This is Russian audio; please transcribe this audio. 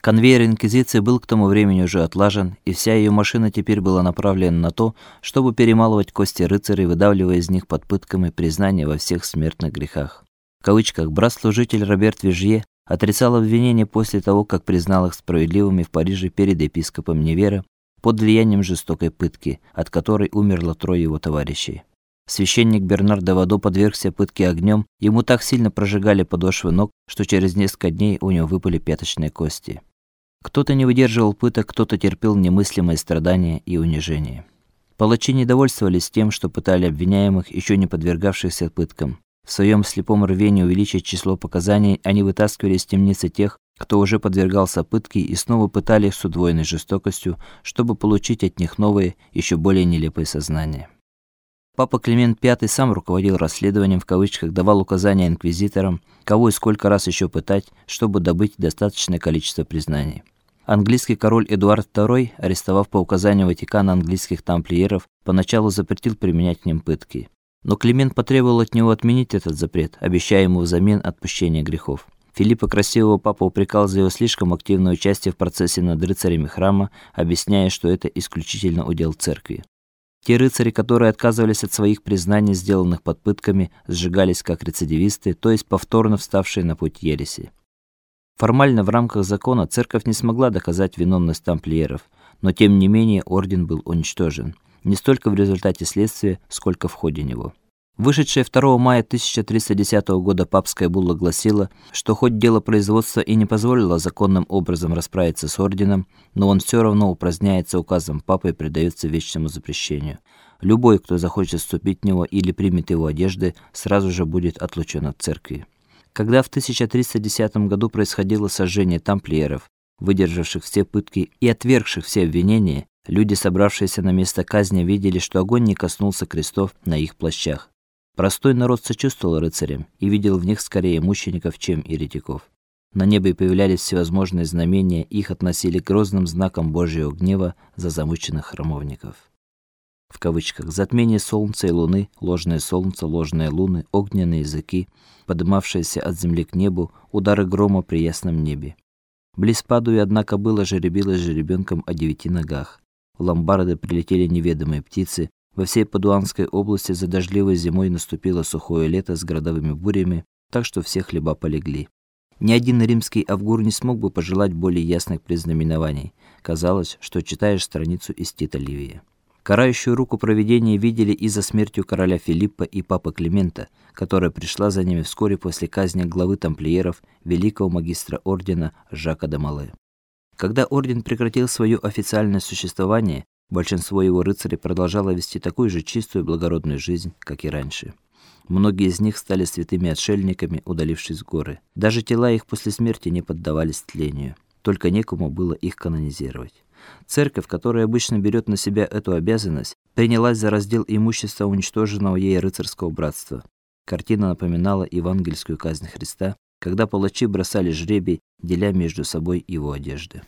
Конвейер инквизиции был к тому времени уже отлажен, и вся ее машина теперь была направлена на то, чтобы перемалывать кости рыцарей, выдавливая из них под пытками признание во всех смертных грехах. В кавычках брат-служитель Роберт Вижье отрицал обвинения после того, как признал их справедливыми в Париже перед епископом Невера под влиянием жестокой пытки, от которой умерло трое его товарищей. Священник Бернард де Вадо подвергся пытке огнем, ему так сильно прожигали подошвы ног, что через несколько дней у него выпали пяточные кости. Кто-то не выдерживал пыток, кто-то терпел немыслимые страдания и унижение. Палачи недовольствовались тем, что пытали обвиняемых, еще не подвергавшихся пыткам. В своем слепом рвении увеличить число показаний они вытаскивали из темницы тех, кто уже подвергался пытке, и снова пытали их с удвоенной жестокостью, чтобы получить от них новые, еще более нелепые сознания. Папа Климент V сам руководил расследованием в кавычках, давал указания инквизиторам, кого и сколько раз еще пытать, чтобы добыть достаточное количество признаний. Английский король Эдуард II, арестовав по указанию Ватикана английских тамплиеров, поначалу запретил применять к ним пытки. Но Климент потребовал от него отменить этот запрет, обещая ему взамен отпущение грехов. Филиппа Красивого папа упрекал за его слишком активное участие в процессе над рыцарями храма, объясняя, что это исключительно удел церкви. Те рыцари, которые отказывались от своих признаний, сделанных под пытками, сжигались как рецидивисты, то есть повторно вставшие на путь ереси. Формально в рамках закона церковь не смогла доказать виновность тамплиеров, но тем не менее орден был уничтожен, не столько в результате следствия, сколько в ходе него. Вышедшая 2 мая 1310 года папская булла гласила, что хоть дело производства и не позволило законным образом расправиться с орденом, но он все равно упраздняется указом папы и предается вечному запрещению. Любой, кто захочет вступить в него или примет его одежды, сразу же будет отлучен от церкви. Когда в 1310 году происходило сожжение тамплиеров, выдержавших все пытки и отвергших все обвинения, люди, собравшиеся на место казни, видели, что огонь не коснулся крестов на их плащах. Простой народ сочувствовал рыцарям и видел в них скорее мучеников, чем еретиков. На небе появлялись всевозможные знамения, их относили к грозным знакам Божьего гнева за замученных храмовников. В кавычках затмение солнца и луны, ложное солнце, ложные луны, огненные языки, поднимавшиеся от земли к небу, удары грома при ясном небе. Близ Падуи, однако, было жеребилось жеребенком о девяти ногах. В ломбарды прилетели неведомые птицы, во всей Падуанской области за дождливой зимой наступило сухое лето с градовыми бурями, так что все хлеба полегли. Ни один римский авгур не смог бы пожелать более ясных предзнаменований. Казалось, что читаешь страницу из Тита Ливия. Карающую руку провидения видели и за смертью короля Филиппа и папы Климента, которая пришла за ними вскоре после казни главы тамплиеров, великого магистра ордена Жака де Мале. Когда орден прекратил свое официальное существование, Большинство его рыцарей продолжало вести такую же чистую и благородную жизнь, как и раньше. Многие из них стали святыми отшельниками, удалившись в горы. Даже тела их после смерти не поддавались тлению. Только некому было их канонизировать. Церковь, которая обычно берет на себя эту обязанность, принялась за раздел имущества уничтоженного ей рыцарского братства. Картина напоминала евангельскую казнь Христа, когда палачи бросали жребий, деля между собой его одежды.